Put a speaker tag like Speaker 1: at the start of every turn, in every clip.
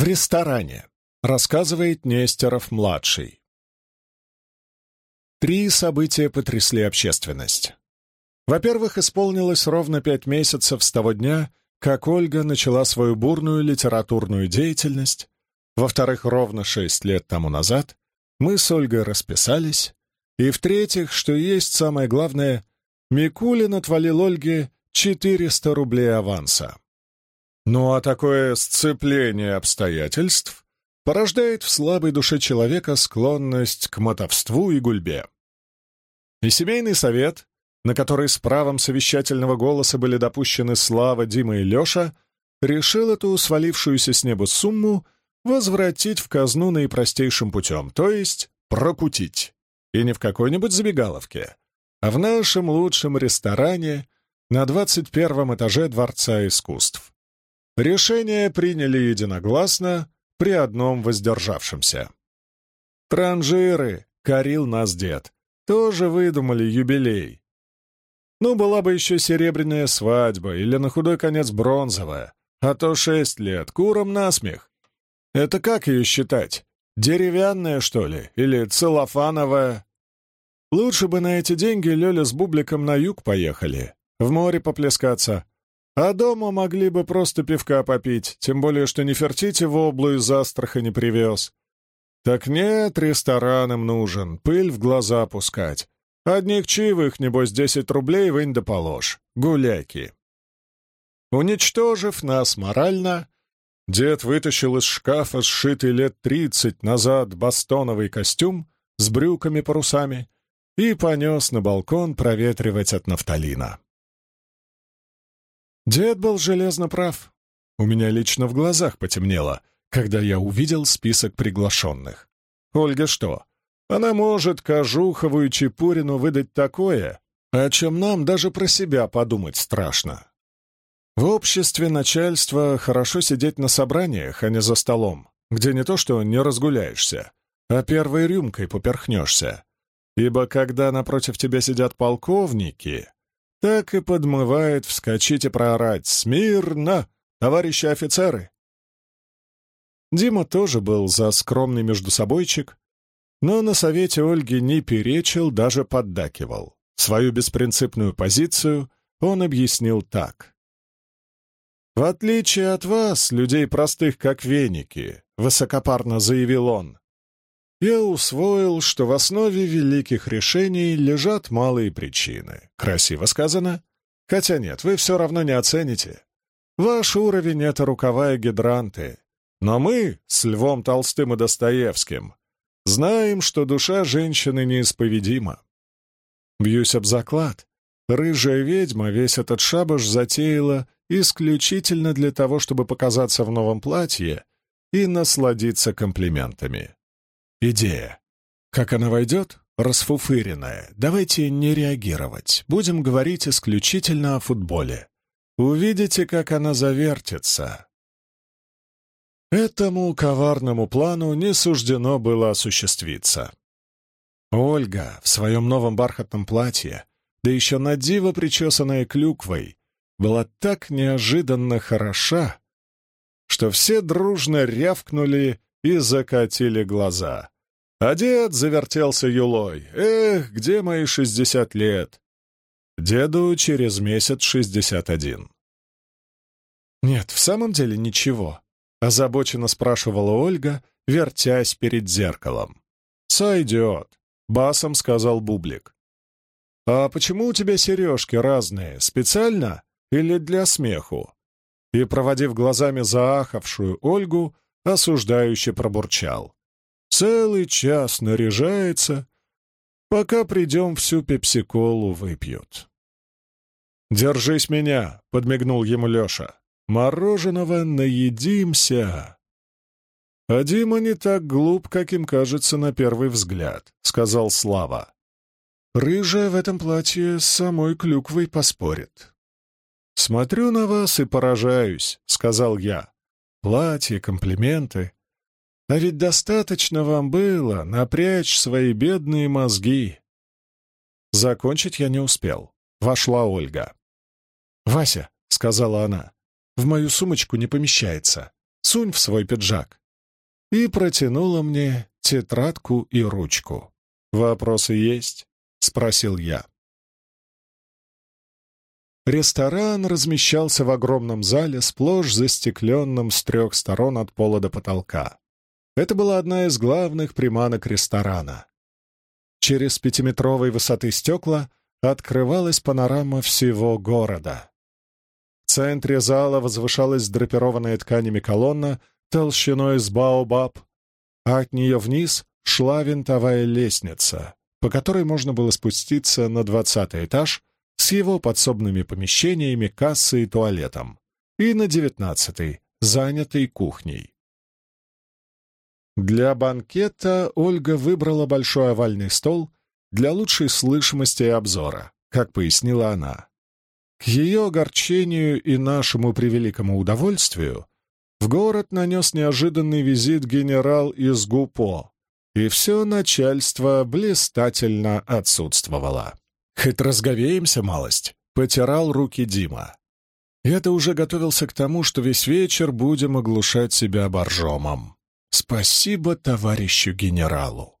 Speaker 1: В ресторане, рассказывает Нестеров-младший. Три события потрясли общественность. Во-первых, исполнилось ровно пять месяцев с того дня, как Ольга начала свою бурную литературную деятельность. Во-вторых, ровно шесть лет тому назад мы с Ольгой расписались. И в-третьих, что есть самое главное, Микулин отвалил Ольге 400 рублей аванса. Ну а такое сцепление обстоятельств порождает в слабой душе человека склонность к мотовству и гульбе. И семейный совет, на который с правом совещательного голоса были допущены Слава, Дима и Леша, решил эту свалившуюся с неба сумму возвратить в казну наипростейшим путем, то есть прокутить. И не в какой-нибудь забегаловке, а в нашем лучшем ресторане на 21 этаже Дворца искусств. Решение приняли единогласно при одном воздержавшемся. «Транжиры!» — корил нас дед. «Тоже выдумали юбилей. Ну, была бы еще серебряная свадьба или на худой конец бронзовая, а то шесть лет, куром насмех. Это как ее считать? Деревянная, что ли? Или целлофановая? Лучше бы на эти деньги Лёля с Бубликом на юг поехали, в море поплескаться. А дома могли бы просто пивка попить, тем более, что Нефертити в облу из Астрахани привез. Так нет, ресторан им нужен, пыль в глаза пускать. Одних чаевых, небось, десять рублей вынь да положь. Гуляки. Уничтожив нас морально, дед вытащил из шкафа сшитый лет тридцать назад бастоновый костюм с брюками-парусами и понес на балкон проветривать от нафталина. Дед был железно прав. У меня лично в глазах потемнело, когда я увидел список приглашенных. Ольга что, она может Кожухову и Чепурину выдать такое, о чем нам даже про себя подумать страшно. В обществе начальства хорошо сидеть на собраниях, а не за столом, где не то что не разгуляешься, а первой рюмкой поперхнешься. Ибо когда напротив тебя сидят полковники, так и подмывает вскочить и проорать «Смирно, товарищи офицеры!» Дима тоже был за скромный междусобойчик, но на совете Ольги не перечил, даже поддакивал. Свою беспринципную позицию он объяснил так. «В отличие от вас, людей простых как веники», — высокопарно заявил он, «я усвоил, что в основе великих решений лежат малые причины. Красиво сказано? Хотя нет, вы все равно не оцените. Ваш уровень — это рукава и гидранты. Но мы с Львом Толстым и Достоевским Знаем, что душа женщины неисповедима. Бьюсь об заклад. Рыжая ведьма весь этот шабаш затеяла исключительно для того, чтобы показаться в новом платье и насладиться комплиментами. Идея. Как она войдет? Расфуфыренная. Давайте не реагировать. Будем говорить исключительно о футболе. Увидите, как она завертится. Этому коварному плану не суждено было осуществиться. Ольга в своем новом бархатном платье, да еще на диво причесанная клюквой, была так неожиданно хороша, что все дружно рявкнули и закатили глаза. А дед завертелся юлой. «Эх, где мои шестьдесят лет?» Деду через месяц шестьдесят один. Нет, в самом деле ничего. — озабоченно спрашивала Ольга, вертясь перед зеркалом. «Сойдет», — басом сказал Бублик. «А почему у тебя сережки разные? Специально или для смеху?» И, проводив глазами заахавшую Ольгу, осуждающе пробурчал. «Целый час наряжается, пока придем всю пепсиколу выпьют». «Держись меня», — подмигнул ему Леша. Мороженого наедимся!» «А Дима не так глуп, как им кажется на первый взгляд», — сказал Слава. «Рыжая в этом платье с самой клюквой поспорит». «Смотрю на вас и поражаюсь», — сказал я. «Платье, комплименты. А ведь достаточно вам было напрячь свои бедные мозги». Закончить я не успел. Вошла Ольга. «Вася», — сказала она, в мою сумочку не помещается. Сунь в свой пиджак. И протянула мне тетрадку и ручку. «Вопросы есть?» — спросил я. Ресторан размещался в огромном зале, сплошь застекленном с трех сторон от пола до потолка. Это была одна из главных приманок ресторана. Через пятиметровой высоты стекла открывалась панорама всего города. В центре зала возвышалась драпированная тканями колонна толщиной с баобаб, а от нее вниз шла винтовая лестница, по которой можно было спуститься на двадцатый этаж с его подсобными помещениями, кассой и туалетом, и на девятнадцатый, занятый кухней. Для банкета Ольга выбрала большой овальный стол для лучшей слышимости и обзора, как пояснила она. К ее огорчению и нашему превеликому удовольствию в город нанес неожиданный визит генерал из ГУПО, и все начальство блистательно отсутствовало. «Хоть разговеемся малость», — потирал руки Дима. Я-то уже готовился к тому, что весь вечер будем оглушать себя боржомом. Спасибо товарищу генералу.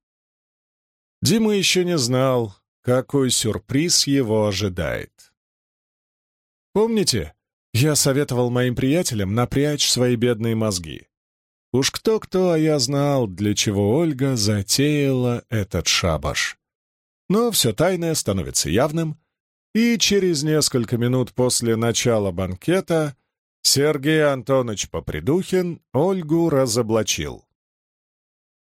Speaker 1: Дима еще не знал, какой сюрприз его ожидает. Помните, я советовал моим приятелям напрячь свои бедные мозги. Уж кто-кто, а я знал, для чего Ольга затеяла этот шабаш. Но все тайное становится явным, и через несколько минут после начала банкета Сергей Антонович Попридухин Ольгу разоблачил.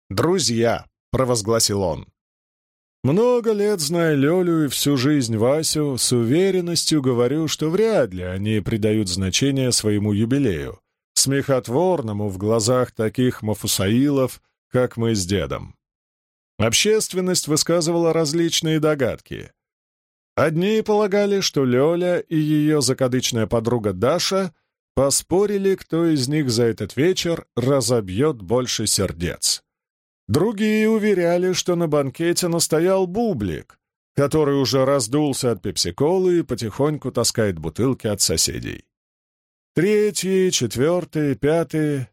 Speaker 1: «Друзья», — провозгласил он, — «много лет зная Лёлю и всю жизнь Васю, с уверенностью говорю, что вряд ли они придают значение своему юбилею, смехотворному в глазах таких мафусаилов, как мы с дедом. Общественность высказывала различные догадки. Одни полагали, что Лёля и ее закадычная подруга Даша — Поспорили, кто из них за этот вечер разобьет больше сердец. Другие уверяли, что на банкете настоял бублик, который уже раздулся от пепсиколы и потихоньку таскает бутылки от соседей. Третьи, четвертые, пятые.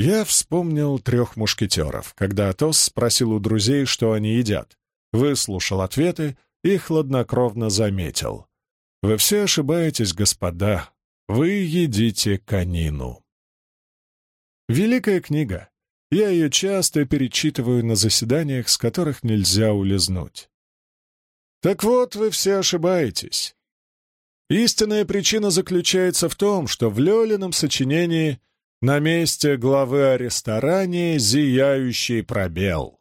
Speaker 1: Я вспомнил трех мушкетеров, когда Атос спросил у друзей, что они едят, выслушал ответы и хладнокровно заметил. «Вы все ошибаетесь, господа. Вы едите конину. Великая книга. Я ее часто перечитываю на заседаниях, с которых нельзя улизнуть. Так вот, вы все ошибаетесь. Истинная причина заключается в том, что в Лёлином сочинении на месте главы о ресторане зияющий пробел.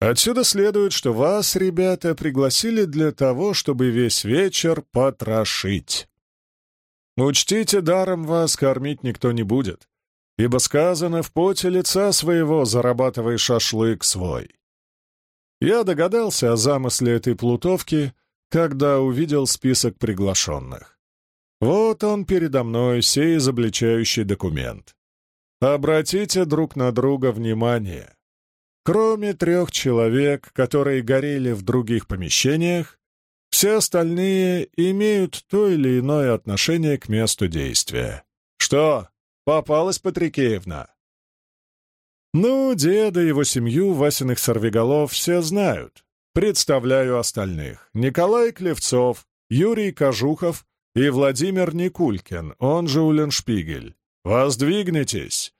Speaker 1: Отсюда следует, что вас, ребята, пригласили для того, чтобы весь вечер потрошить. Учтите, даром вас кормить никто не будет, ибо сказано в поте лица своего зарабатывай шашлык свой. Я догадался о замысле этой плутовки, когда увидел список приглашенных. Вот он передо мной, сей изобличающий документ. Обратите друг на друга внимание. Кроме трех человек, которые горели в других помещениях, все остальные имеют то или иное отношение к месту действия. Что, попалась Патрикеевна? Ну, деда и его семью, Васиных сорвиголов, все знают. Представляю остальных. Николай Клевцов, Юрий Кожухов и Владимир Никулькин, он же Уленшпигель. Воздвигнитесь!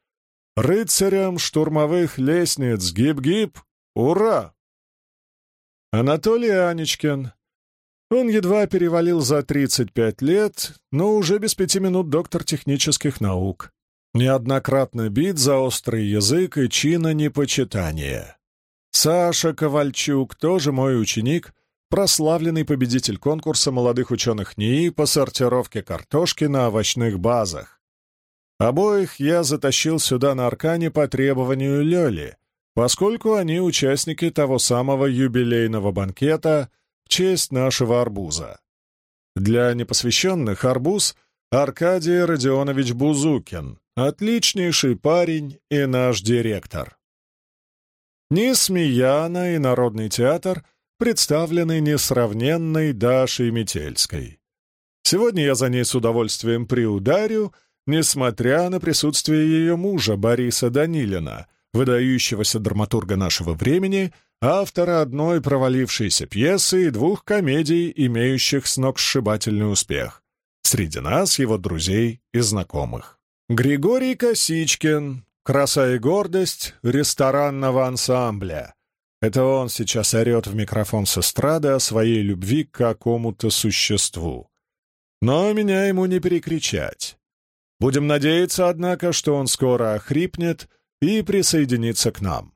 Speaker 1: Рыцарям штурмовых лестниц гиб-гиб! Ура! Анатолий Анечкин, он едва перевалил за 35 лет, но уже без пяти минут доктор технических наук. Неоднократно бит за острый язык и чина непочитания. Саша Ковальчук, тоже мой ученик, прославленный победитель конкурса молодых ученых НИИ по сортировке картошки на овощных базах. Обоих я затащил сюда на Аркане по требованию Лёли, поскольку они участники того самого юбилейного банкета — честь нашего арбуза. Для непосвященных арбуз — Аркадий Родионович Бузукин, отличнейший парень и наш директор. Несмеяна и Народный театр представлены несравненной Дашей Метельской. Сегодня я за ней с удовольствием приударю, несмотря на присутствие ее мужа Бориса Данилина, выдающегося драматурга нашего времени, автора одной провалившейся пьесы и двух комедий, имеющих сногсшибательный успех. Среди нас его друзей и знакомых. Григорий Косичкин, краса и гордость ресторанного ансамбля. Это он сейчас орет в микрофон с эстрады о своей любви к какому-то существу. Но меня ему не перекричать. Будем надеяться, однако, что он скоро охрипнет и присоединится к нам.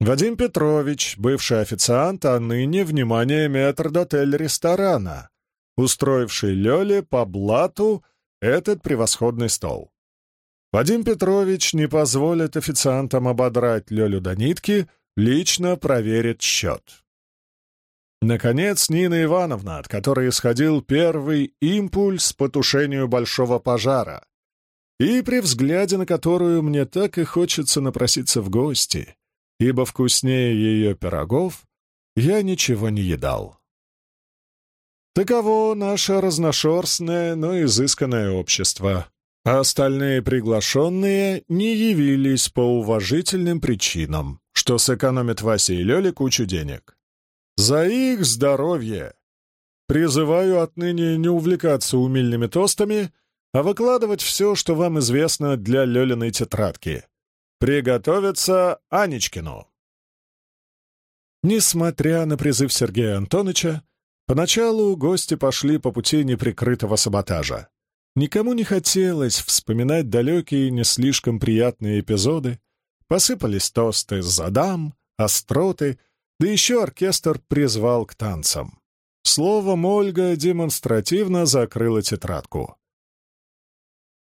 Speaker 1: Вадим Петрович, бывший официант, а ныне, внимание, метрдотель ресторана, устроивший Лёле по блату этот превосходный стол. Вадим Петрович не позволит официантам ободрать Лёлю до нитки, лично проверит счет. Наконец, Нина Ивановна, от которой исходил первый импульс по тушению большого пожара, и при взгляде на которую мне так и хочется напроситься в гости, ибо вкуснее ее пирогов я ничего не едал. Таково наше разношерстное, но изысканное общество, а остальные приглашенные не явились по уважительным причинам, что сэкономит Васе и Лёле кучу денег. За их здоровье! Призываю отныне не увлекаться умильными тостами, а выкладывать все, что вам известно для Лёлиной тетрадки. Приготовиться Анечкину. Несмотря на призыв Сергея Антоновича, поначалу гости пошли по пути неприкрытого саботажа. Никому не хотелось вспоминать далекие не слишком приятные эпизоды. Посыпались тосты задам, остроты — да еще оркестр призвал к танцам. Словом, Ольга демонстративно закрыла тетрадку.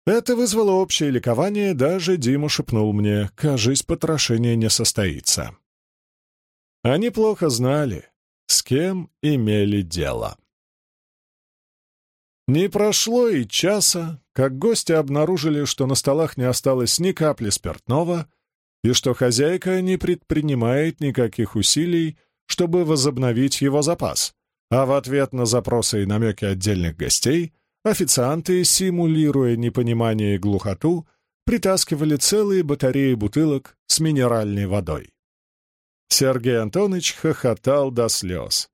Speaker 1: Это вызвало общее ликование, даже Дима шепнул мне, кажись, потрошение не состоится. Они плохо знали, с кем имели дело. Не прошло и часа, как гости обнаружили, что на столах не осталось ни капли спиртного, и что хозяйка не предпринимает никаких усилий, чтобы возобновить его запас, а в ответ на запросы и намеки отдельных гостей официанты, симулируя непонимание и глухоту, притаскивали целые батареи бутылок с минеральной водой. Сергей Антонович хохотал до слез.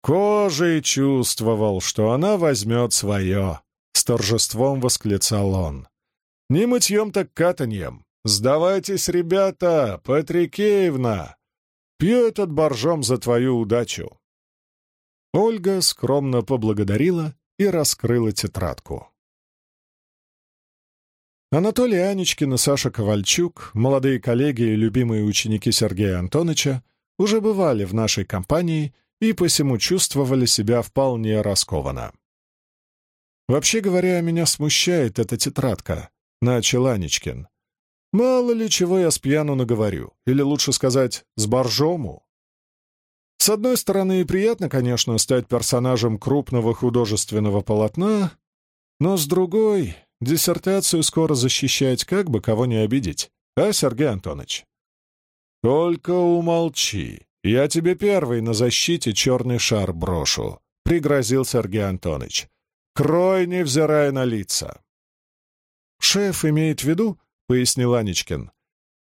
Speaker 1: Кожей чувствовал, что она возьмет свое. С торжеством восклицал он. Не мытьем так катаньем. «Сдавайтесь, ребята! Патрикеевна! Пью этот боржом за твою удачу!» Ольга скромно поблагодарила и раскрыла тетрадку. Анатолий Анечкин и Саша Ковальчук, молодые коллеги и любимые ученики Сергея Антоновича, уже бывали в нашей компании и посему чувствовали себя вполне раскованно. «Вообще говоря, меня смущает эта тетрадка», — начал Анечкин. Мало ли чего я с пьяну наговорю, или лучше сказать, с боржому. С одной стороны, приятно, конечно, стать персонажем крупного художественного полотна, но с другой, диссертацию скоро защищать, как бы кого не обидеть, а, Сергей Антонович? Только умолчи, я тебе первый на защите черный шар брошу, — пригрозил Сергей Антонович. Крой, невзирая на лица. Шеф имеет в виду, — пояснил Анечкин,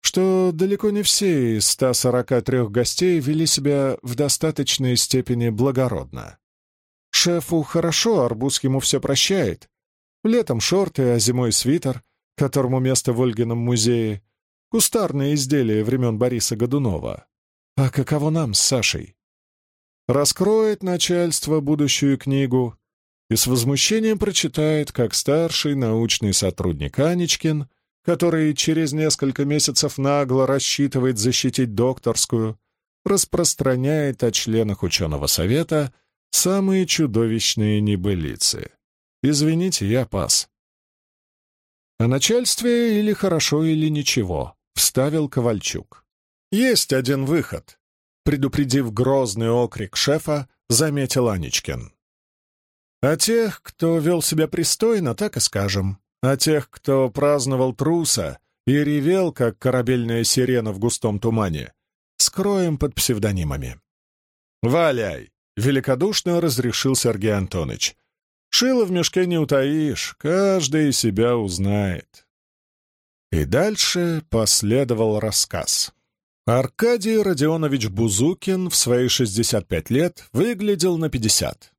Speaker 1: что далеко не все из 143 гостей вели себя в достаточной степени благородно. Шефу хорошо, арбуз ему все прощает. Летом шорты, а зимой свитер, которому место в Ольгином музее, кустарные изделия времен Бориса Годунова. А каково нам с Сашей? Раскроет начальство будущую книгу и с возмущением прочитает, как старший научный сотрудник Анечкин — который через несколько месяцев нагло рассчитывает защитить докторскую, распространяет о членах ученого совета самые чудовищные небылицы. Извините, я пас. О начальстве или хорошо, или ничего, вставил Ковальчук. Есть один выход, предупредив грозный окрик шефа, заметил Анечкин. А тех, кто вел себя пристойно, так и скажем а тех, кто праздновал труса и ревел, как корабельная сирена в густом тумане, скроем под псевдонимами. «Валяй!» — великодушно разрешил Сергей Антонович. Шило в мешке не утаишь, каждый себя узнает. И дальше последовал рассказ. Аркадий Родионович Бузукин в свои 65 лет выглядел на 50.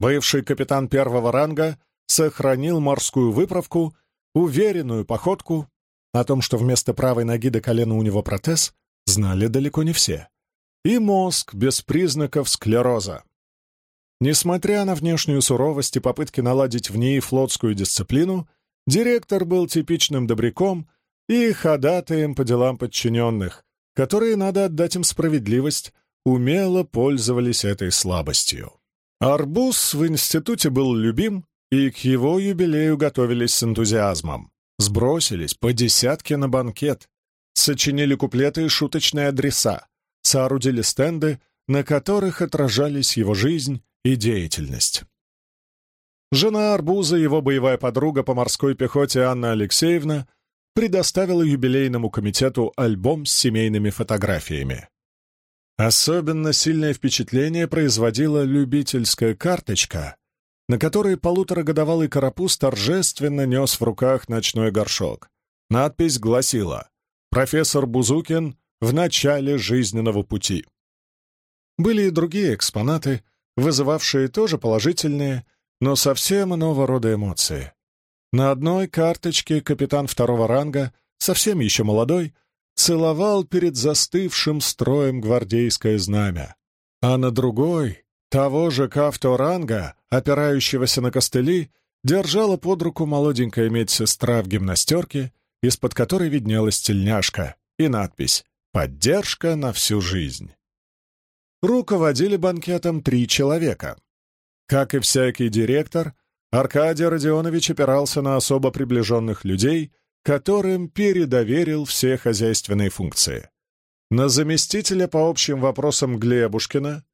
Speaker 1: Бывший капитан первого ранга сохранил морскую выправку, уверенную походку. О том, что вместо правой ноги до колена у него протез, знали далеко не все. И мозг без признаков склероза. Несмотря на внешнюю суровость и попытки наладить в ней флотскую дисциплину, директор был типичным добряком и ходатаем по делам подчиненных, которые, надо отдать им справедливость, умело пользовались этой слабостью. Арбуз в институте был любим, и к его юбилею готовились с энтузиазмом. Сбросились по десятке на банкет, сочинили куплеты и шуточные адреса, соорудили стенды, на которых отражались его жизнь и деятельность. Жена Арбуза, его боевая подруга по морской пехоте Анна Алексеевна, предоставила юбилейному комитету альбом с семейными фотографиями. Особенно сильное впечатление производила любительская карточка, на которой полуторагодовалый карапуз торжественно нес в руках ночной горшок. Надпись гласила «Профессор Бузукин в начале жизненного пути». Были и другие экспонаты, вызывавшие тоже положительные, но совсем иного рода эмоции. На одной карточке капитан второго ранга, совсем еще молодой, целовал перед застывшим строем гвардейское знамя, а на другой, того же кавто-ранга, опирающегося на костыли, держала под руку молоденькая медсестра в гимнастерке, из-под которой виднелась тельняшка и надпись «Поддержка на всю жизнь». Руководили банкетом три человека. Как и всякий директор, Аркадий Родионович опирался на особо приближенных людей, которым передоверил все хозяйственные функции. На заместителя по общим вопросам Глебушкина,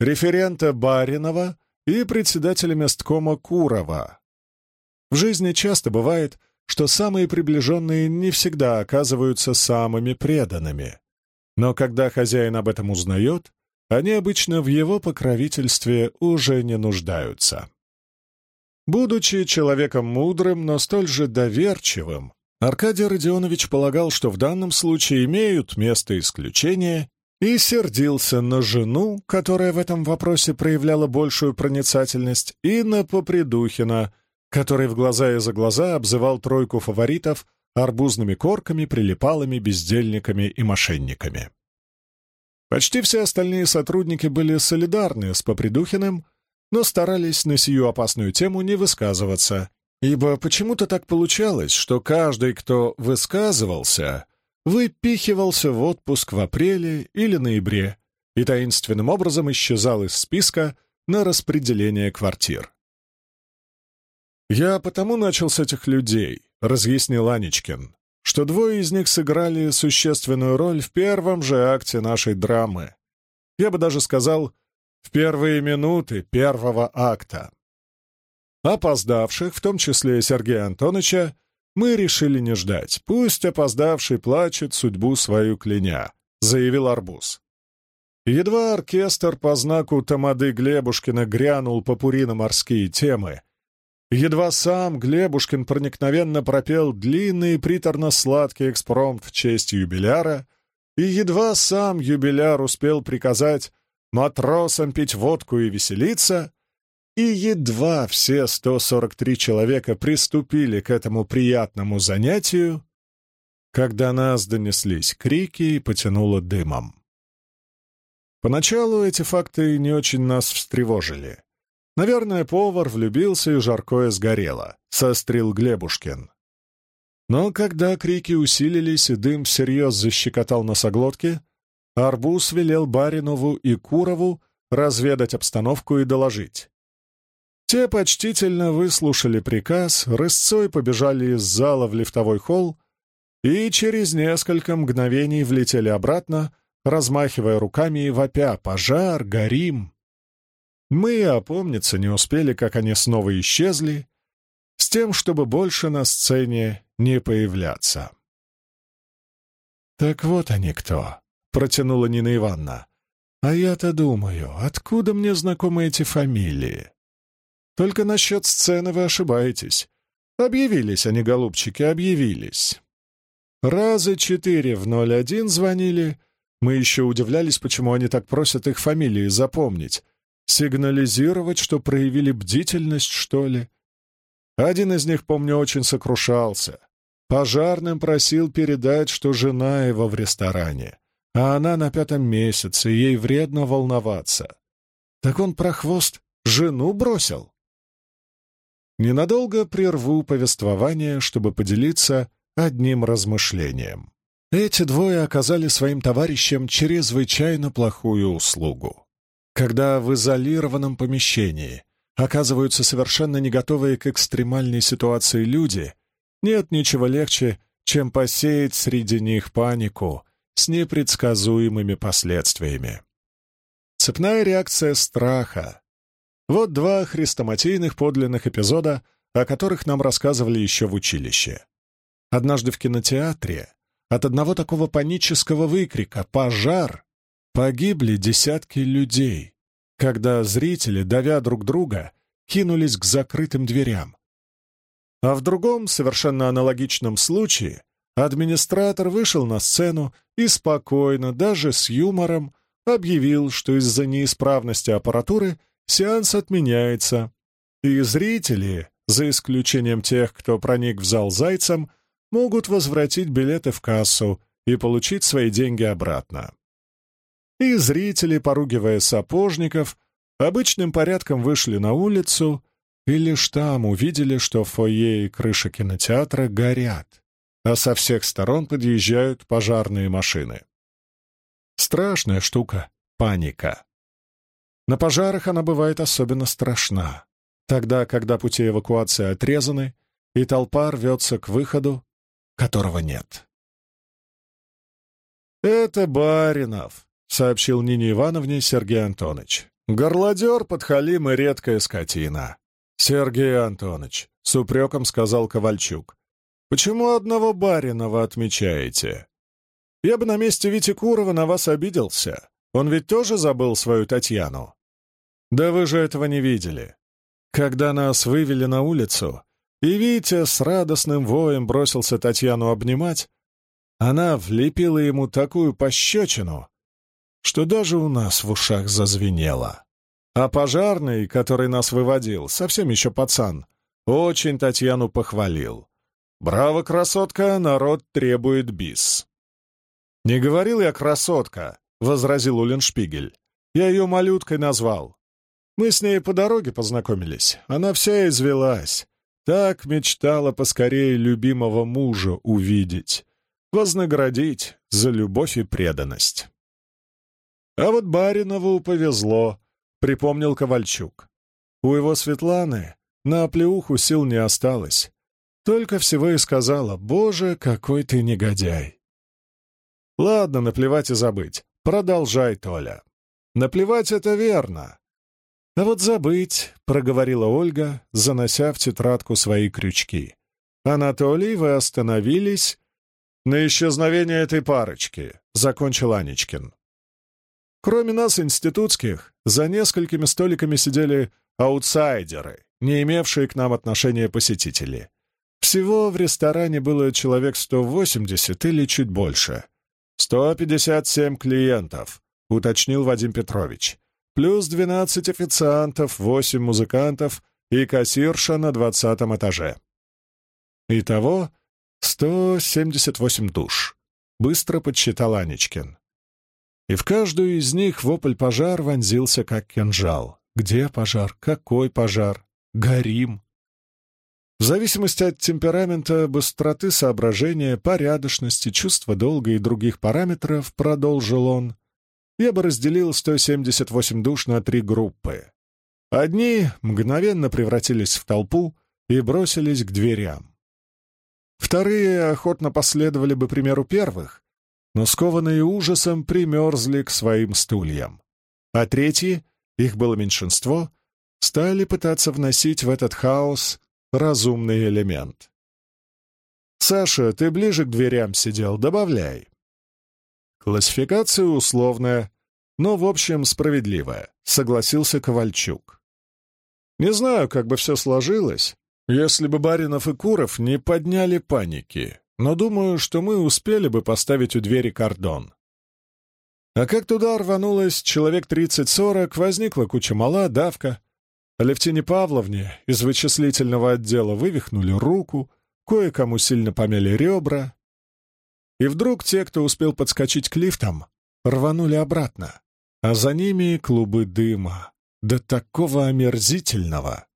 Speaker 1: референта Баринова и председателя месткома Курова. В жизни часто бывает, что самые приближенные не всегда оказываются самыми преданными. Но когда хозяин об этом узнает, они обычно в его покровительстве уже не нуждаются. Будучи человеком мудрым, но столь же доверчивым, Аркадий Родионович полагал, что в данном случае имеют место исключения, и сердился на жену, которая в этом вопросе проявляла большую проницательность, и на Попридухина, который в глаза и за глаза обзывал тройку фаворитов арбузными корками, прилипалами, бездельниками и мошенниками. Почти все остальные сотрудники были солидарны с Попридухиным, но старались на сию опасную тему не высказываться, ибо почему-то так получалось, что каждый, кто высказывался, выпихивался в отпуск в апреле или ноябре и таинственным образом исчезал из списка на распределение квартир. «Я потому начал с этих людей», — разъяснил Анечкин, что двое из них сыграли существенную роль в первом же акте нашей драмы. Я бы даже сказал, в первые минуты первого акта. Опоздавших, в том числе Сергея Антоновича, мы решили не ждать. Пусть опоздавший плачет судьбу свою кляня, заявил Арбуз. Едва оркестр по знаку Тамады Глебушкина грянул по морские темы, едва сам Глебушкин проникновенно пропел длинный приторно-сладкий экспромт в честь юбиляра, и едва сам юбиляр успел приказать матросам пить водку и веселиться, и едва все 143 человека приступили к этому приятному занятию, когда нас донеслись крики и потянуло дымом. Поначалу эти факты не очень нас встревожили. Наверное, повар влюбился и жаркое сгорело, сострил Глебушкин. Но когда крики усилились и дым всерьез защекотал носоглотки, Арбуз велел Баринову и Курову разведать обстановку и доложить. Те почтительно выслушали приказ, рысцой побежали из зала в лифтовой холл и через несколько мгновений влетели обратно, размахивая руками и вопя «Пожар! Горим!». Мы опомниться не успели, как они снова исчезли, с тем, чтобы больше на сцене не появляться. «Так вот они кто!» протянула Нина Ивановна. «А я-то думаю, откуда мне знакомы эти фамилии?» Только насчет сцены вы ошибаетесь. Объявились они, голубчики, объявились. Раза четыре в 01 звонили. Мы еще удивлялись, почему они так просят их фамилии запомнить. Сигнализировать, что проявили бдительность, что ли. Один из них, помню, очень сокрушался. Пожарным просил передать, что жена его в ресторане, а она на пятом месяце, ей вредно волноваться. Так он про хвост жену бросил. Ненадолго прерву повествование, чтобы поделиться одним размышлением. Эти двое оказали своим товарищам чрезвычайно плохую услугу. Когда в изолированном помещении оказываются совершенно не готовые к экстремальной ситуации люди, нет ничего легче, чем посеять среди них панику с непредсказуемыми последствиями. Цепная реакция страха. Вот два хрестоматийных подлинных эпизода, о которых нам рассказывали еще в училище. Однажды в кинотеатре от одного такого панического выкрика «Пожар!» погибли десятки людей, когда зрители, давя друг друга, кинулись к закрытым дверям. А в другом, совершенно аналогичном случае, администратор вышел на сцену и спокойно, даже с юмором, объявил, что из-за неисправности аппаратуры сеанс отменяется, и зрители, за исключением тех, кто проник в зал зайцем, могут возвратить билеты в кассу и получить свои деньги обратно. И зрители, поругивая сапожников, обычным порядком вышли на улицу и лишь там увидели, что фойе и крыша кинотеатра горят, а со всех сторон подъезжают пожарные машины. Страшная штука — паника. На пожарах она бывает особенно страшна, тогда, когда пути эвакуации отрезаны, и толпа рвется к выходу, которого нет. «Это Баринов», — сообщил Нине Ивановне Сергей Антонович. «Горлодер, подхалим и редкая скотина». «Сергей Антонович», — с упреком сказал Ковальчук, — «почему одного Баринова отмечаете? Я бы на месте Вити Курова на вас обиделся. Он ведь тоже забыл свою Татьяну». «Да вы же этого не видели. Когда нас вывели на улицу, и Витя с радостным воем бросился Татьяну обнимать, она влепила ему такую пощечину, что даже у нас в ушах зазвенело. А пожарный, который нас выводил, совсем еще пацан, очень Татьяну похвалил. «Браво, красотка, народ требует бис». «Не говорил я красотка», — возразил Улленшпигель. «Я ее малюткой назвал. Мы с ней по дороге познакомились. Она вся извелась. Так мечтала поскорее любимого мужа увидеть, вознаградить за любовь и преданность. А вот Баринову повезло, припомнил Ковальчук. У его Светланы на оплеуху сил не осталось. Только всего и сказала «Боже, какой ты негодяй!» Ладно, наплевать и забыть. Продолжай, Толя. Наплевать — это верно. «А вот забыть», — проговорила Ольга, занося в тетрадку свои крючки. «Анатолий, вы остановились на исчезновение этой парочки», — закончил Анечкин. Кроме нас, институтских, за несколькими столиками сидели аутсайдеры, не имевшие к нам отношения посетители. Всего в ресторане было человек 180 или чуть больше. «157 клиентов», — уточнил Вадим Петрович плюс 12 официантов, 8 музыкантов и кассирша на двадцатом этаже. Итого 178 душ, быстро подсчитал Анечкин. И в каждую из них вопль пожар вонзился, как кинжал. Где пожар? Какой пожар? Горим. В зависимости от темперамента, быстроты соображения, порядочности, чувства долга и других параметров, продолжил он, я бы разделил 178 душ на три группы. Одни мгновенно превратились в толпу и бросились к дверям. Вторые охотно последовали бы примеру первых, но скованные ужасом примерзли к своим стульям. А третьи, их было меньшинство, стали пытаться вносить в этот хаос разумный элемент. «Саша, ты ближе к дверям сидел, добавляй». Классификация условная, но, в общем, справедливая, согласился Ковальчук. Не знаю, как бы все сложилось, если бы Баринов и Куров не подняли паники, но думаю, что мы успели бы поставить у двери кордон. А как туда рванулось человек 30-40, возникла куча мала, давка. Алевтине Павловне из вычислительного отдела вывихнули руку, кое-кому сильно помяли ребра. И вдруг те, кто успел подскочить к лифтам, рванули обратно, а за ними клубы дыма, до такого омерзительного.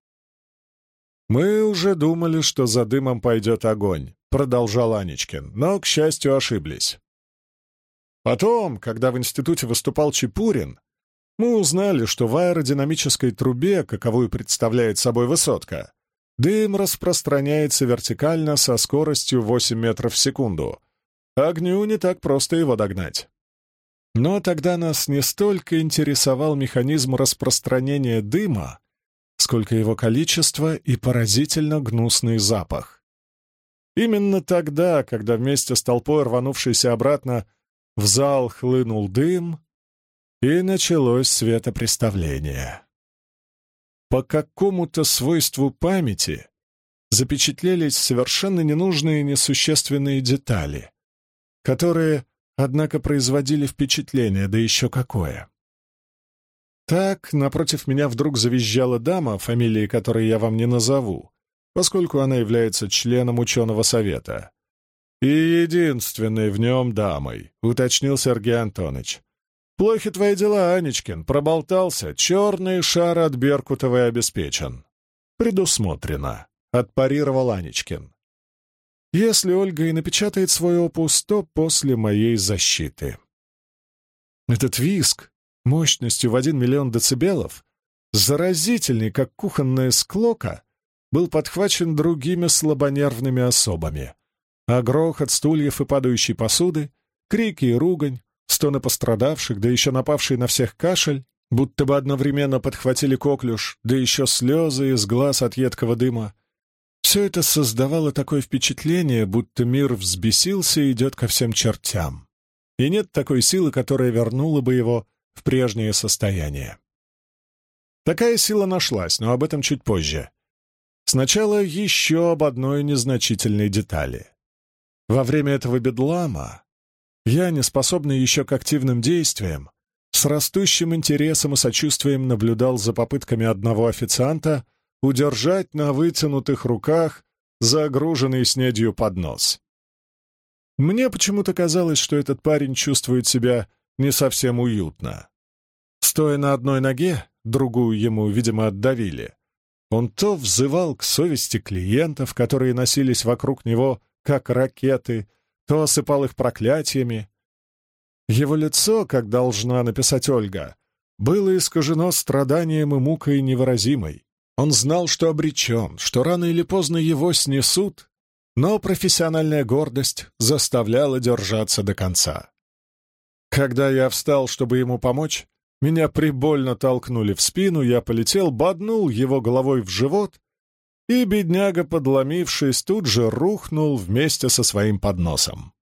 Speaker 1: «Мы уже думали, что за дымом пойдет огонь», — продолжал Анечкин, но, к счастью, ошиблись. Потом, когда в институте выступал Чепурин, мы узнали, что в аэродинамической трубе, каковую представляет собой высотка, дым распространяется вертикально со скоростью 8 метров в секунду. Огню не так просто его догнать. Но тогда нас не столько интересовал механизм распространения дыма, сколько его количество и поразительно гнусный запах. Именно тогда, когда вместе с толпой, рванувшейся обратно, в зал хлынул дым, и началось светопреставление. По какому-то свойству памяти запечатлелись совершенно ненужные несущественные детали, которые, однако, производили впечатление, да еще какое. Так, напротив меня вдруг завизжала дама, фамилии которой я вам не назову, поскольку она является членом ученого совета. «И единственной в нем дамой», — уточнил Сергей Антонович. «Плохи твои дела, Анечкин. Проболтался. Черный шар от Беркутовой обеспечен». «Предусмотрено», — отпарировал Анечкин. «Если Ольга и напечатает свой опус, то после моей защиты». Этот виск мощностью в один миллион децибелов, заразительный, как кухонная склока, был подхвачен другими слабонервными особами а грохот стульев и падающей посуды, крики и ругань, стоны пострадавших, да еще напавший на всех кашель, будто бы одновременно подхватили коклюш, да еще слезы из глаз от едкого дыма. Все это создавало такое впечатление, будто мир взбесился и идет ко всем чертям. И нет такой силы, которая вернула бы его в прежнее состояние. Такая сила нашлась, но об этом чуть позже. Сначала еще об одной незначительной детали. Во время этого бедлама я, не способный еще к активным действиям, с растущим интересом и сочувствием наблюдал за попытками одного официанта удержать на вытянутых руках загруженный снедью поднос. Мне почему-то казалось, что этот парень чувствует себя не совсем уютно. Стоя на одной ноге, другую ему, видимо, отдавили, он то взывал к совести клиентов, которые носились вокруг него как ракеты, то осыпал их проклятиями. Его лицо, как должна написать Ольга, было искажено страданием и мукой невыразимой. Он знал, что обречен, что рано или поздно его снесут, но профессиональная гордость заставляла держаться до конца. Когда я встал, чтобы ему помочь, меня прибольно толкнули в спину, я полетел, боднул его головой в живот и бедняга, подломившись, тут же рухнул вместе со своим подносом.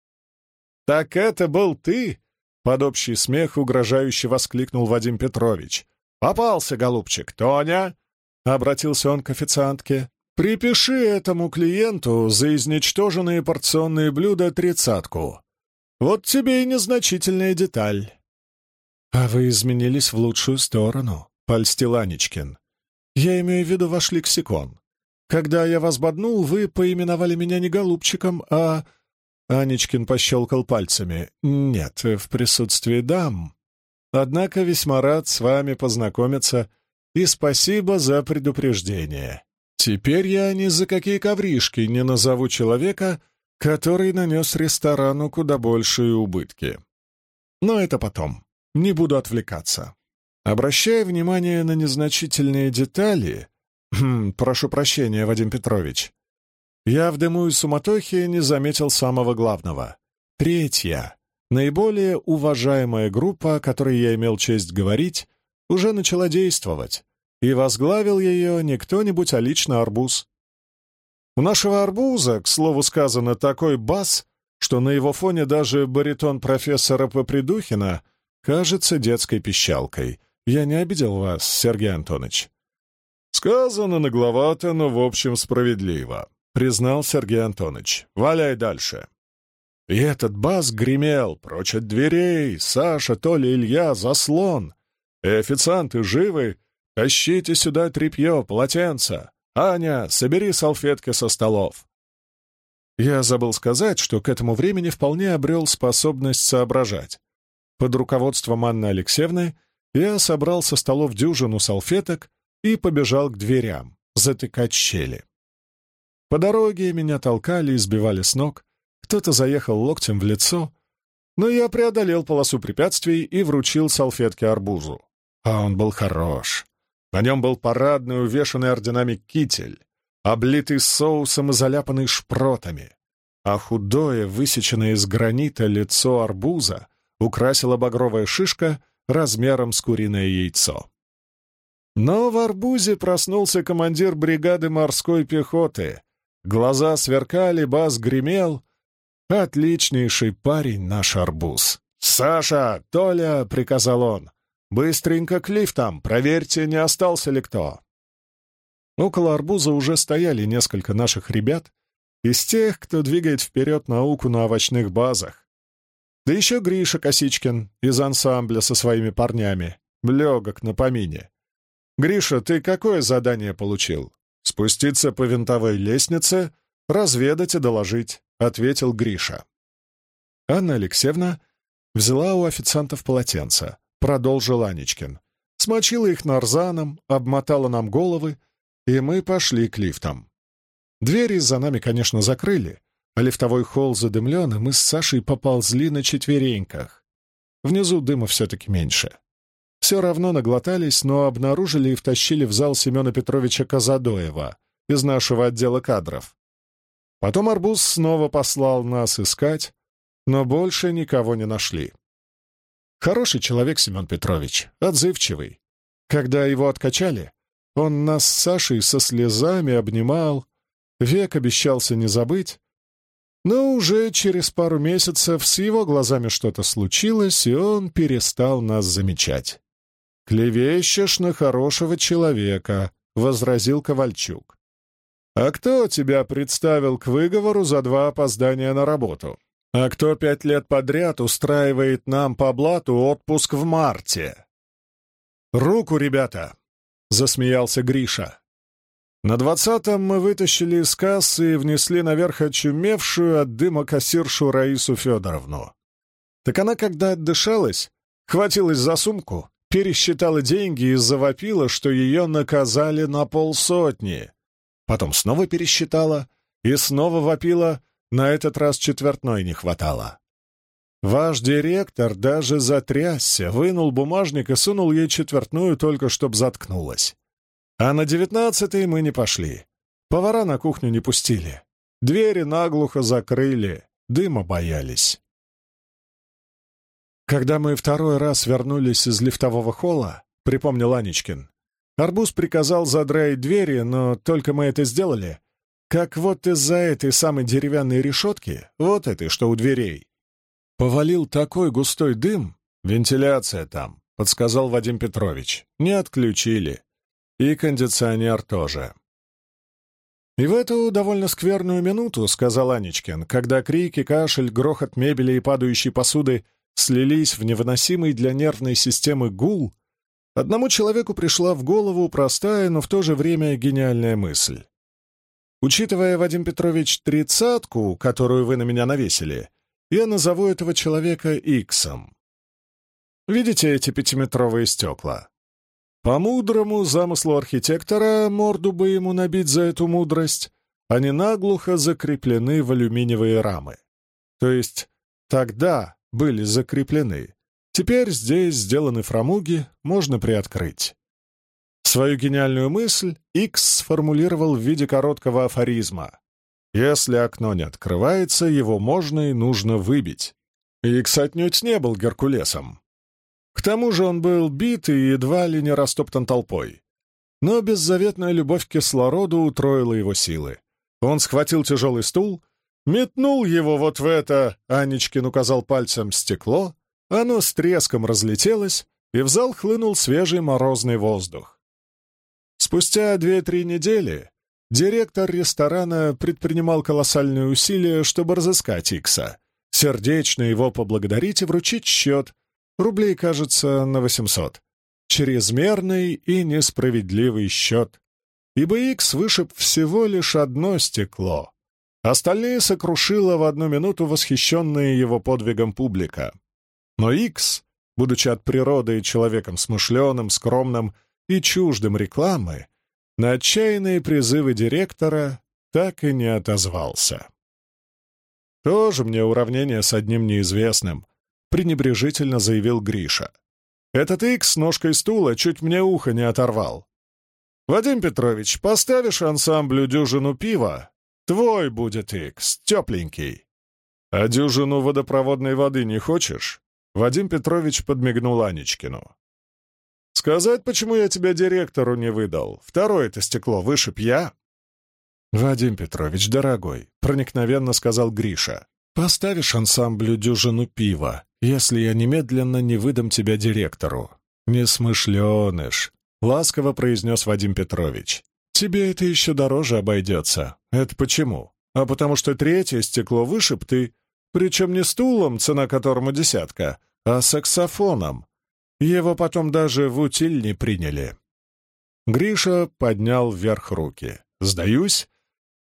Speaker 1: «Так это был ты?» — под общий смех угрожающе воскликнул Вадим Петрович. «Попался, голубчик, Тоня!» — обратился он к официантке. «Припиши этому клиенту за изничтоженные порционные блюда тридцатку. Вот тебе и незначительная деталь». «А вы изменились в лучшую сторону», — польстил Анечкин. «Я имею в виду ваш лексикон. Когда я вас боднул, вы поименовали меня не голубчиком, а...» Анечкин пощелкал пальцами. «Нет, в присутствии дам. Однако весьма рад с вами познакомиться, и спасибо за предупреждение. Теперь я ни за какие ковришки не назову человека, который нанес ресторану куда большие убытки. Но это потом. Не буду отвлекаться. Обращая внимание на незначительные детали, Хм, прошу прощения, Вадим Петрович. Я в дыму и суматохе не заметил самого главного. Третья, наиболее уважаемая группа, о которой я имел честь говорить, уже начала действовать, и возглавил ее не кто-нибудь, а лично Арбуз. У нашего Арбуза, к слову сказано, такой бас, что на его фоне даже баритон профессора Попридухина кажется детской пищалкой. Я не обидел вас, Сергей Антонович. «Сказано нагловато, но в общем справедливо», — признал Сергей Антонович. «Валяй дальше». И этот бас гремел прочь от дверей. Саша, Толя, Илья, заслон. И официанты живы. Тащите сюда тряпье, полотенца. Аня, собери салфетки со столов. Я забыл сказать, что к этому времени вполне обрел способность соображать. Под руководством Анны Алексеевны я собрал со столов дюжину салфеток и побежал к дверям, затыкать щели. По дороге меня толкали и сбивали с ног, кто-то заехал локтем в лицо, но я преодолел полосу препятствий и вручил салфетки арбузу. А он был хорош. На нем был парадный, увешанный орденами китель, облитый соусом и заляпанный шпротами, а худое, высеченное из гранита лицо арбуза украсила багровая шишка размером с куриное яйцо. Но в арбузе проснулся командир бригады морской пехоты. Глаза сверкали, бас гремел. Отличнейший парень наш арбуз. «Саша! Толя!» — приказал он. «Быстренько к лифтам, проверьте, не остался ли кто». Около арбуза уже стояли несколько наших ребят из тех, кто двигает вперед науку на овощных базах. Да еще Гриша Косичкин из ансамбля со своими парнями, легок на помине. «Гриша, ты какое задание получил?» «Спуститься по винтовой лестнице, разведать и доложить», — ответил Гриша. Анна Алексеевна взяла у официантов полотенца, продолжил Анечкин. Смочила их нарзаном, обмотала нам головы, и мы пошли к лифтам. Двери за нами, конечно, закрыли, а лифтовой холл задымлен, и мы с Сашей поползли на четвереньках. Внизу дыма все-таки меньше. Все равно наглотались, но обнаружили и втащили в зал Семена Петровича Казадоева из нашего отдела кадров. Потом Арбуз снова послал нас искать, но больше никого не нашли. Хороший человек Семен Петрович, отзывчивый. Когда его откачали, он нас с Сашей со слезами обнимал, век обещался не забыть, но уже через пару месяцев с его глазами что-то случилось, и он перестал нас замечать. «Клевещешь на хорошего человека», — возразил Ковальчук. «А кто тебя представил к выговору за два опоздания на работу?» А кто пять лет подряд устраивает нам по блату отпуск в марте? «Руку, ребята!» — засмеялся Гриша. На двадцатом мы вытащили из кассы и внесли наверх очумевшую от дыма кассиршу Раису Федоровну. Так она, когда отдышалась, хватилась за сумку, пересчитала деньги и завопила, что ее наказали на полсотни. Потом снова пересчитала и снова вопила — на этот раз четвертной не хватало. Ваш директор даже затрясся, вынул бумажник и сунул ей четвертную, только чтоб заткнулась. А на девятнадцатый мы не пошли. Повара на кухню не пустили. Двери наглухо закрыли, дыма боялись. Когда мы второй раз вернулись из лифтового холла, припомнил Анечкин, Арбуз приказал задраить двери, но только мы это сделали, как вот из-за этой самой деревянной решетки, вот этой, что у дверей, повалил такой густой дым, вентиляция там, подсказал Вадим Петрович. Не отключили. И кондиционер тоже. И в эту довольно скверную минуту, сказал Анечкин, когда крики, кашель, грохот мебели и падающей посуды слились в невыносимый для нервной системы гул, одному человеку пришла в голову простая, но в то же время гениальная мысль. Учитывая, Вадим Петрович, тридцатку, которую вы на меня навесили, я назову этого человека Иксом. Видите эти пятиметровые стекла? По мудрому замыслу архитектора, морду бы ему набить за эту мудрость, они наглухо закреплены в алюминиевые рамы. То есть тогда были закреплены. Теперь здесь сделаны фрамуги, можно приоткрыть. Свою гениальную мысль Икс сформулировал в виде короткого афоризма. Если окно не открывается, его можно и нужно выбить. Икс отнюдь не был Геркулесом. К тому же он был бит и едва ли не растоптан толпой. Но беззаветная любовь к кислороду утроила его силы. Он схватил тяжелый стул, метнул его вот в это, Анечкин указал пальцем, стекло, оно с треском разлетелось, и в зал хлынул свежий морозный воздух. Спустя две-три недели директор ресторана предпринимал колоссальные усилия, чтобы разыскать Икса, сердечно его поблагодарить и вручить счет, рублей, кажется, на 800. Чрезмерный и несправедливый счет, ибо Икс вышиб всего лишь одно стекло. Остальные сокрушила в одну минуту восхищенная его подвигом публика. Но Икс, будучи от природы человеком смышленым, скромным и чуждым рекламы, на отчаянные призывы директора так и не отозвался. «Тоже мне уравнение с одним неизвестным», — пренебрежительно заявил Гриша. «Этот Икс ножкой стула чуть мне ухо не оторвал. Вадим Петрович, поставишь ансамблю дюжину пива? Твой будет Икс, тепленький. А дюжину водопроводной воды не хочешь?» Вадим Петрович подмигнул Анечкину. «Сказать, почему я тебя директору не выдал? Второе-то стекло вышиб я». «Вадим Петрович, дорогой», — проникновенно сказал Гриша, «поставишь ансамблю дюжину пива, если я немедленно не выдам тебя директору». «Несмышленыш», — ласково произнес Вадим Петрович. «Тебе это еще дороже обойдется. Это почему? А потому что третье стекло вышиб ты, причем не стулом, цена которому десятка, а саксофоном. Его потом даже в утиль не приняли». Гриша поднял вверх руки. «Сдаюсь,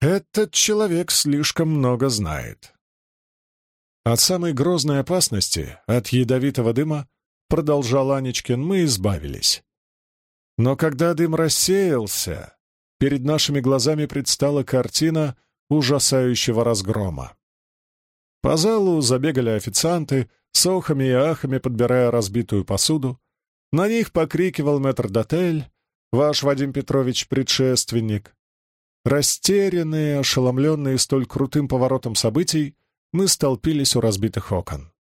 Speaker 1: этот человек слишком много знает». От самой грозной опасности, от ядовитого дыма, продолжал Анечкин, мы избавились. Но когда дым рассеялся, перед нашими глазами предстала картина ужасающего разгрома. По залу забегали официанты, с охами и ахами подбирая разбитую посуду. На них покрикивал метрдотель, ваш Вадим Петрович предшественник. Растерянные, ошеломленные столь крутым поворотом событий, мы столпились у разбитых окон.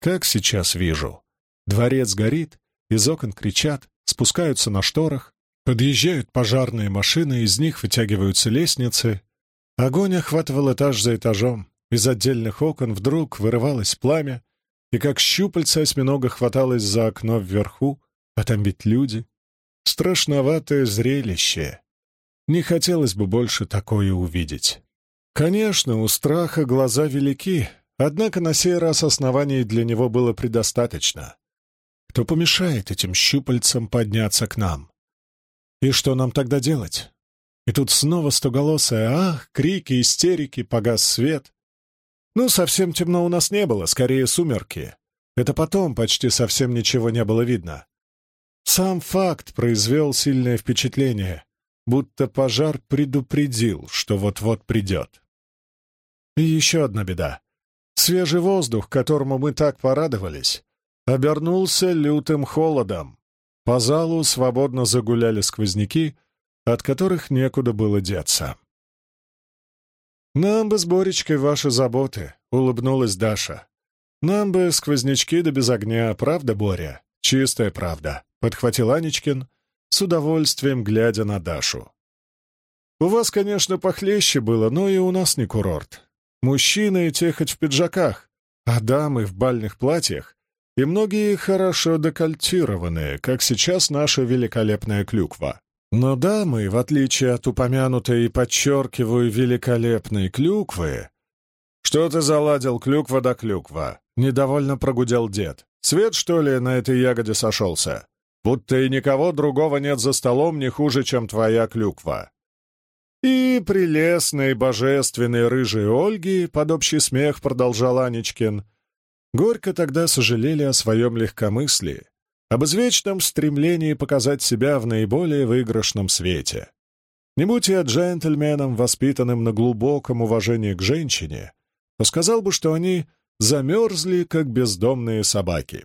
Speaker 1: Как сейчас вижу. Дворец горит, из окон кричат, спускаются на шторах, подъезжают пожарные машины, из них вытягиваются лестницы. Огонь охватывал этаж за этажом. Из отдельных окон вдруг вырывалось пламя, и как щупальца осьминога хваталось за окно вверху, а там ведь люди. Страшноватое зрелище. Не хотелось бы больше такое увидеть. Конечно, у страха глаза велики, однако на сей раз оснований для него было предостаточно. Кто помешает этим щупальцам подняться к нам? И что нам тогда делать? И тут снова стоголосая «Ах!», крики, истерики, погас свет. Ну, совсем темно у нас не было, скорее сумерки. Это потом почти совсем ничего не было видно. Сам факт произвел сильное впечатление, будто пожар предупредил, что вот-вот придет. И еще одна беда. Свежий воздух, которому мы так порадовались, обернулся лютым холодом. По залу свободно загуляли сквозняки, от которых некуда было деться. «Нам бы с Боречкой ваши заботы», — улыбнулась Даша. «Нам бы сквознячки да без огня, правда, Боря?» «Чистая правда», — подхватил Анечкин, с удовольствием глядя на Дашу. «У вас, конечно, похлеще было, но и у нас не курорт. Мужчины те хоть в пиджаках, а дамы в бальных платьях, и многие хорошо декольтированные, как сейчас наша великолепная клюква. Но дамы, в отличие от упомянутой, подчеркиваю, великолепной клюквы... «Что ты заладил, клюква да клюква?» — недовольно прогудел дед. «Свет, что ли, на этой ягоде сошелся? Будто и никого другого нет за столом не хуже, чем твоя клюква». И прелестной, божественной рыжей Ольги, под общий смех продолжал Анечкин, горько тогда сожалели о своем легкомыслии, об извечном стремлении показать себя в наиболее выигрышном свете. Не будь я джентльменом, воспитанным на глубоком уважении к женщине, то сказал бы, что они замерзли, как бездомные собаки.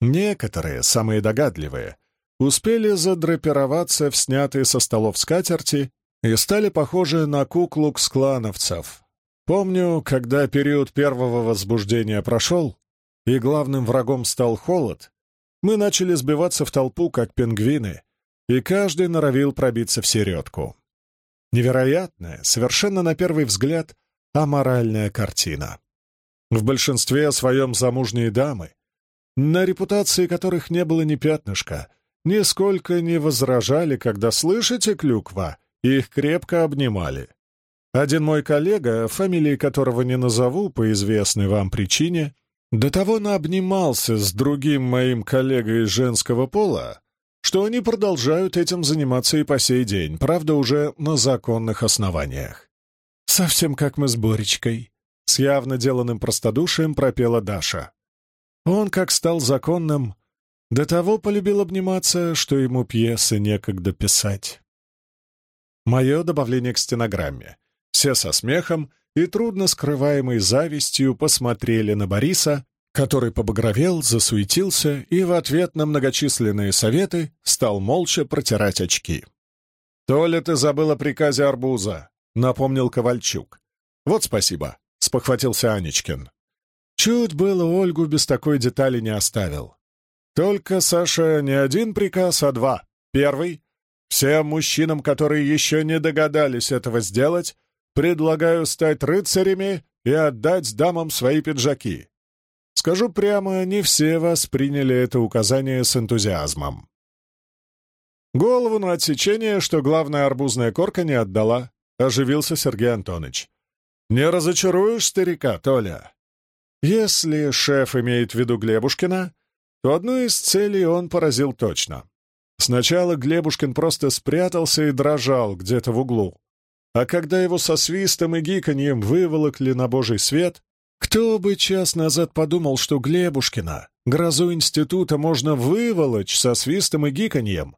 Speaker 1: Некоторые, самые догадливые, успели задрапироваться в снятые со столов скатерти и стали похожи на куклукс-клановцев. Помню, когда период первого возбуждения прошел, и главным врагом стал холод, мы начали сбиваться в толпу, как пингвины, и каждый норовил пробиться в середку. Невероятная, совершенно на первый взгляд, аморальная картина. В большинстве своем замужние дамы, на репутации которых не было ни пятнышка, нисколько не возражали, когда «слышите, клюква?» их крепко обнимали. Один мой коллега, фамилии которого не назову по известной вам причине, до того наобнимался с другим моим коллегой женского пола, что они продолжают этим заниматься и по сей день, правда, уже на законных основаниях. Совсем как мы с Боречкой. С явно деланным простодушием пропела Даша. Он, как стал законным, до того полюбил обниматься, что ему пьесы некогда писать. Мое добавление к стенограмме. Все со смехом и трудно скрываемой завистью посмотрели на Бориса, который побагровел, засуетился и в ответ на многочисленные советы стал молча протирать очки. «Толя, ты забыл о приказе арбуза», — напомнил Ковальчук. «Вот спасибо», — спохватился Анечкин. Чуть было Ольгу без такой детали не оставил. Только, Саша, не один приказ, а два. Первый — всем мужчинам, которые еще не догадались этого сделать, предлагаю стать рыцарями и отдать дамам свои пиджаки. Скажу прямо, не все восприняли это указание с энтузиазмом. Голову на отсечение, что главная арбузная корка не отдала, оживился Сергей Антонович. «Не разочаруешь старика, Толя?» Если шеф имеет в виду Глебушкина, то одну из целей он поразил точно. Сначала Глебушкин просто спрятался и дрожал где-то в углу. А когда его со свистом и гиканьем выволокли на божий свет, кто бы час назад подумал, что Глебушкина, грозу института, можно выволочь со свистом и гиканьем,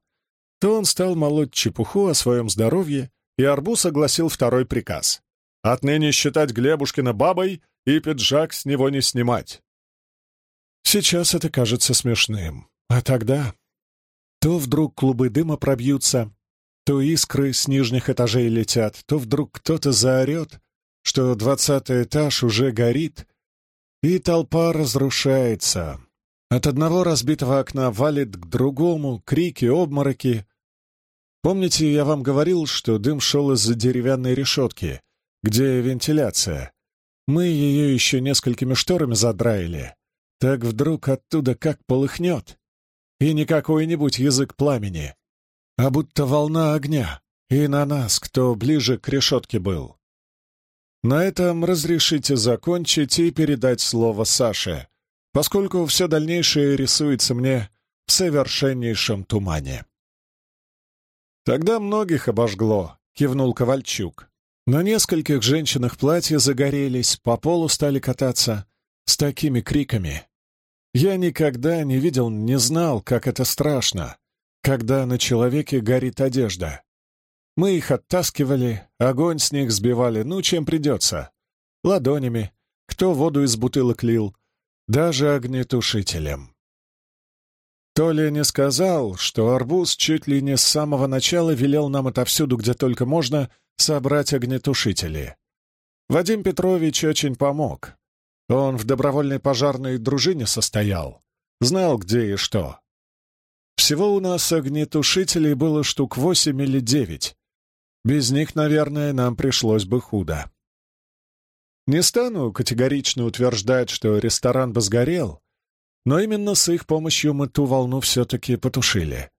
Speaker 1: то он стал молоть чепуху о своем здоровье, и Арбуз огласил второй приказ. Отныне считать Глебушкина бабой и пиджак с него не снимать. Сейчас это кажется смешным. А тогда... То вдруг клубы дыма пробьются, то искры с нижних этажей летят, то вдруг кто-то заорет, что двадцатый этаж уже горит, и толпа разрушается. От одного разбитого окна валит к другому, крики, обмороки. Помните, я вам говорил, что дым шел из-за деревянной решетки, где вентиляция? Мы ее еще несколькими шторами задраили. Так вдруг оттуда как полыхнет. И не какой-нибудь язык пламени, а будто волна огня. И на нас, кто ближе к решетке был. На этом разрешите закончить и передать слово Саше, поскольку все дальнейшее рисуется мне в совершеннейшем тумане. «Тогда многих обожгло», — кивнул Ковальчук. На нескольких женщинах платья загорелись, по полу стали кататься с такими криками. Я никогда не видел, не знал, как это страшно, когда на человеке горит одежда. Мы их оттаскивали, огонь с них сбивали, ну, чем придется. Ладонями, кто воду из бутылок лил, даже огнетушителем. Толя не сказал, что арбуз чуть ли не с самого начала велел нам отовсюду, где только можно, собрать огнетушители. Вадим Петрович очень помог. Он в добровольной пожарной дружине состоял, знал, где и что. Всего у нас огнетушителей было штук восемь или девять, без них, наверное, нам пришлось бы худо. Не стану категорично утверждать, что ресторан бы сгорел, но именно с их помощью мы ту волну все-таки потушили.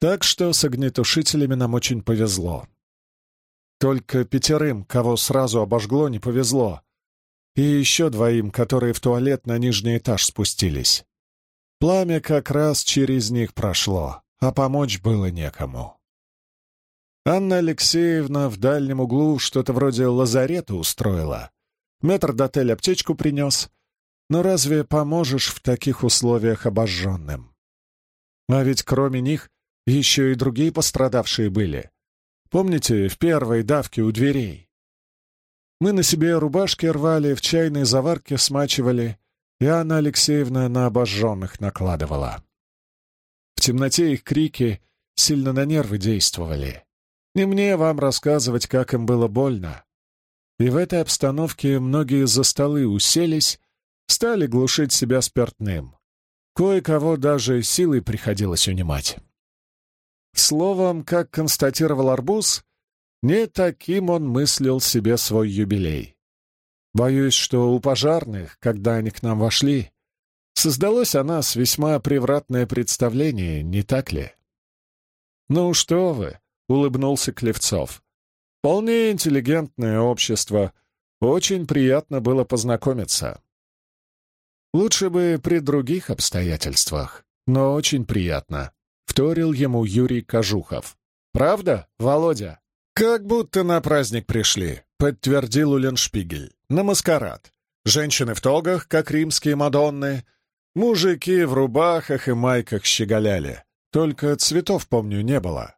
Speaker 1: Так что с огнетушителями нам очень повезло. Только пятерым, кого сразу обожгло, не повезло. И еще двоим, которые в туалет на нижний этаж спустились. Пламя как раз через них прошло, а помочь было некому. Анна Алексеевна в дальнем углу что-то вроде лазарета устроила. Метр дотель аптечку принес. Но разве поможешь в таких условиях обожженным? А ведь кроме них еще и другие пострадавшие были. Помните, в первой давке у дверей? Мы на себе рубашки рвали, в чайной заварке смачивали, и Анна Алексеевна на обожженных накладывала. В темноте их крики сильно на нервы действовали. Не мне вам рассказывать, как им было больно. И в этой обстановке многие за столы уселись, стали глушить себя спиртным. Кое-кого даже силой приходилось унимать. Словом, как констатировал Арбуз, не таким он мыслил себе свой юбилей. Боюсь, что у пожарных, когда они к нам вошли, создалось о нас весьма превратное представление, не так ли? «Ну что вы!» — улыбнулся Клевцов. «Вполне интеллигентное общество. Очень приятно было познакомиться». «Лучше бы при других обстоятельствах, но очень приятно», — вторил ему Юрий Кожухов. «Правда, Володя?» «Как будто на праздник пришли», — подтвердил Уленшпигель. «На маскарад. Женщины в тогах, как римские мадонны. Мужики в рубахах и майках щеголяли. Только цветов, помню, не было.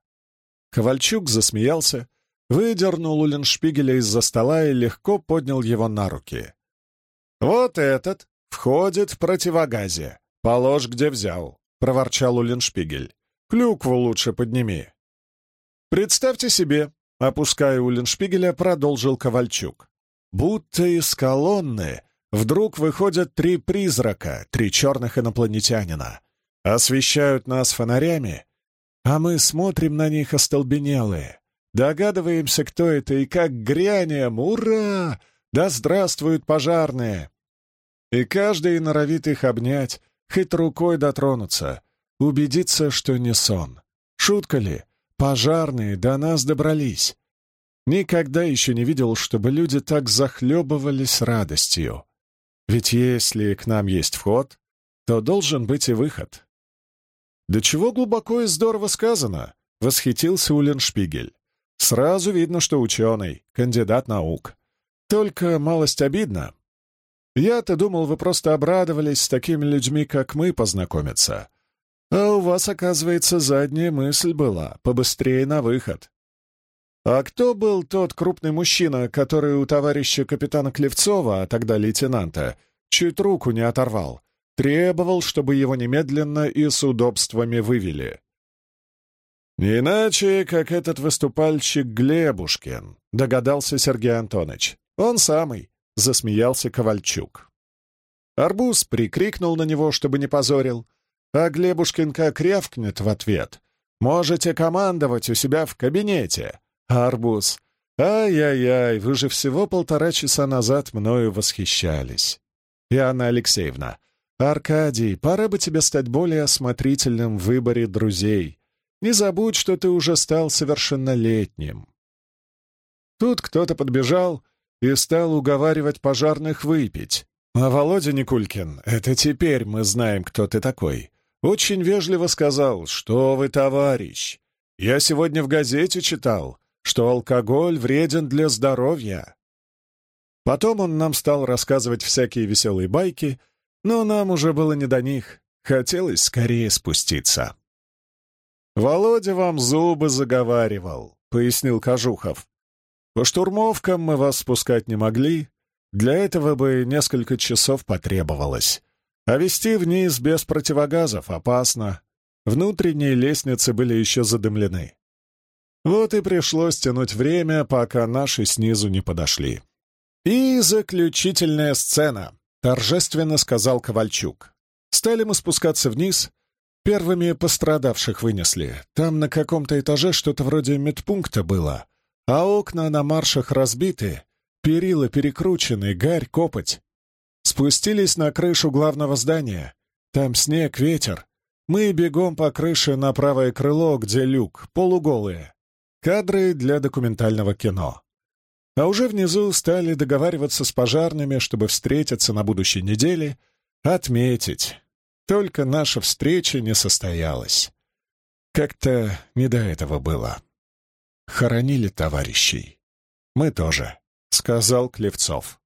Speaker 1: Ковальчук засмеялся, выдернул Улленшпигеля из-за стола и легко поднял его на руки. «Вот этот входит в противогазе. Положь, где взял», — проворчал Улленшпигель. «Клюкву лучше подними». «Представьте себе», — опуская Улленшпигеля, продолжил Ковальчук. «Будто из колонны вдруг выходят три призрака, три черных инопланетянина освещают нас фонарями, а мы смотрим на них остолбенелые, догадываемся, кто это и как грянем, ура! Да здравствуют пожарные! И каждый норовит их обнять, хоть рукой дотронуться, убедиться, что не сон. Шутка ли? Пожарные до нас добрались. Никогда еще не видел, чтобы люди так захлебывались радостью. Ведь если к нам есть вход, то должен быть и выход. «Да чего глубоко и здорово сказано!» — восхитился Уленшпигель. «Сразу видно, что ученый, кандидат наук. Только малость обидно. Я-то думал, вы просто обрадовались с такими людьми, как мы, познакомиться. А у вас, оказывается, задняя мысль была — побыстрее на выход. А кто был тот крупный мужчина, который у товарища капитана Клевцова, а тогда лейтенанта, чуть руку не оторвал? Требовал, чтобы его немедленно и с удобствами вывели. «Не иначе, как этот выступальщик Глебушкин», — догадался Сергей Антонович. «Он самый», — засмеялся Ковальчук. Арбуз прикрикнул на него, чтобы не позорил, а Глебушкин как в ответ. «Можете командовать у себя в кабинете». Арбуз. «Ай-яй-яй, вы же всего полтора часа назад мною восхищались». И Анна Алексеевна. «Аркадий, пора бы тебе стать более осмотрительным в выборе друзей. Не забудь, что ты уже стал совершеннолетним». Тут кто-то подбежал и стал уговаривать пожарных выпить. А Володя Никулькин, это теперь мы знаем, кто ты такой, очень вежливо сказал, что вы, товарищ. Я сегодня в газете читал, что алкоголь вреден для здоровья. Потом он нам стал рассказывать всякие веселые байки — но нам уже было не до них. Хотелось скорее спуститься. «Володя вам зубы заговаривал», — пояснил Кожухов. «По штурмовкам мы вас спускать не могли. Для этого бы несколько часов потребовалось. А вести вниз без противогазов опасно. Внутренние лестницы были еще задымлены. Вот и пришлось тянуть время, пока наши снизу не подошли. И заключительная сцена. — торжественно сказал Ковальчук. «Стали мы спускаться вниз. Первыми пострадавших вынесли. Там на каком-то этаже что-то вроде медпункта было, а окна на маршах разбиты, перила перекручены, гарь, копоть. Спустились на крышу главного здания. Там снег, ветер. Мы бегом по крыше на правое крыло, где люк, полуголые. Кадры для документального кино. А уже внизу стали договариваться с пожарными, чтобы встретиться на будущей неделе, отметить. Только наша встреча не состоялась. Как-то не до этого было. Хоронили товарищей. Мы тоже, — сказал Клевцов.